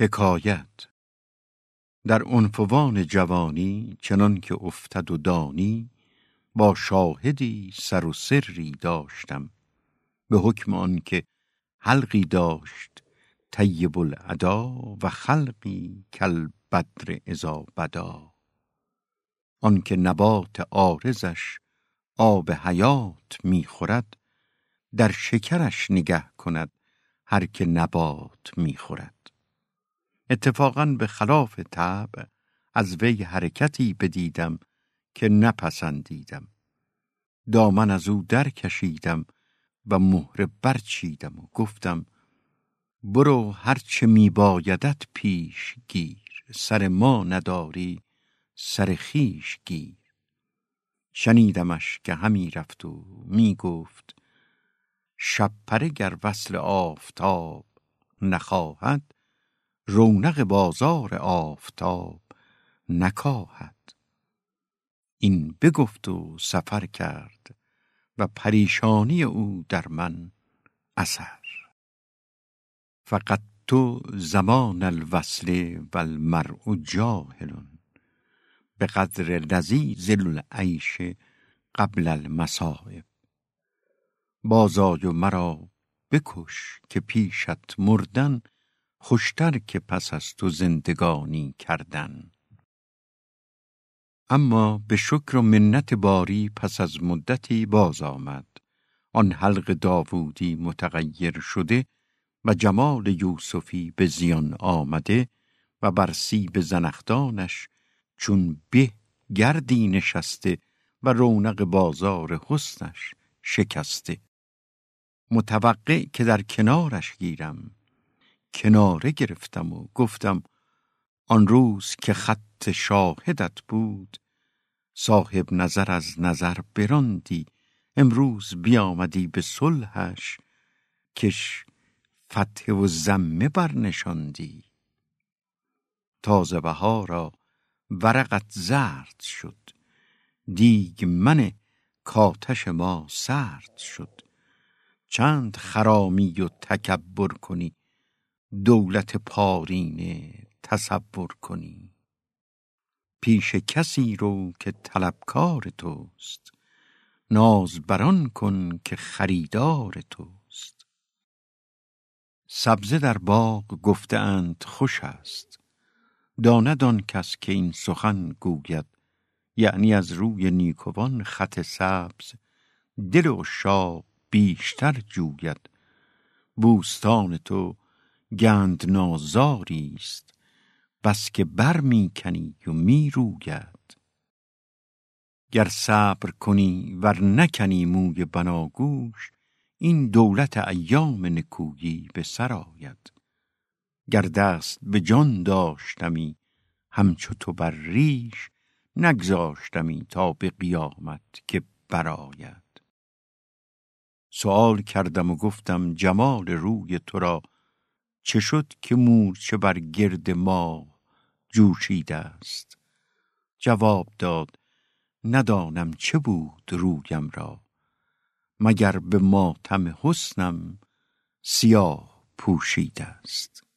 حکایت. در عنفوان جوانی چنان که افتد و دانی با شاهدی سر و سری داشتم. به حکم آن که حلقی داشت طیب الادا و خلقی کل بدر اذا بدا. آنکه نبات عارضش آب حیات می‌خورد در شکرش نگه کند هر که نبات می‌خورد. اتفاقا به خلاف طبع از وی حرکتی بدیدم که نپسندیدم. دامن از او در کشیدم و مهره برچیدم و گفتم برو هرچه می بایدت پیش گیر سر ما نداری سر خیش گیر. شنیدمش که همی رفت و می گفت شب پره گر وصل آفتاب نخواهد رونق بازار آفتاب نکاهد. این بگفت و سفر کرد و پریشانی او در من اثر. فقط تو زمان الوصل و المرء جاهل. به قدر لذیذ العیش قبل المصائب. بازای و مرا بکش که پیشت مردن خوشتر که پس از تو زندگانی کردن. اما به شکر و منت باری پس از مدتی باز آمد. آن حلق داوودی متغیر شده و جمال یوسفی به زیان آمده و بر سیب زنختانش چون به گردی نشسته و رونق بازار حسنش شکسته. متوقع که در کنارش گیرم. کناره گرفتم و گفتم آن روز که خط شاهدت بود صاحب نظر از نظر براندی امروز بیامدی به صلحش کش فتح و زمه برنشاندی. تازه بهارا ورقت زرد شد دیگ من کاتش ما سرد شد. چند خرامی و تکبر کنی دولت پارینه تصور کنی. پیش کسی رو که طلبکار توست. ناز بران کن که خریدار توست. سبزه در باغ گفته اند خوش است. داند آن کس که این سخن گوید. یعنی از روی نیکوان خط سبز. دل و شاق بیشتر جوید. بوستان تو گند نازاری است بس که بر می کنی و می روید گر صبر کنی ور نکنی موی بناگوش این دولت ایام نکویی به سر آید. گر دست به جان داشتمی همچو تو بر ریش نگذاشتمی تا به قیامت که براید سؤال کردم و گفتم جمال روی تو را چه شد که مورچه بر گرد ما جوشیده است؟ جواب داد ندانم چه بود رویم را. مگر به ماتم حسنم سیاه پوشیده است؟